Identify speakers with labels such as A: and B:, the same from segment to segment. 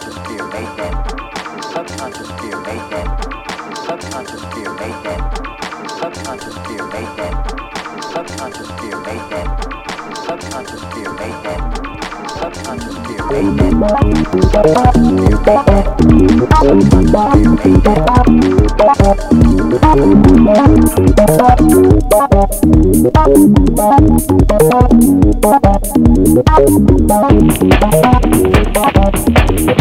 A: subconscious fear made them. Subconscious fear made them. Subconscious fear made them. Subconscious fear made them. Subconscious fear made them. Subconscious fear made them. Subconscious fear made them. Subconscious fear made them.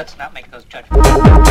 B: Let's not
A: make those judgments.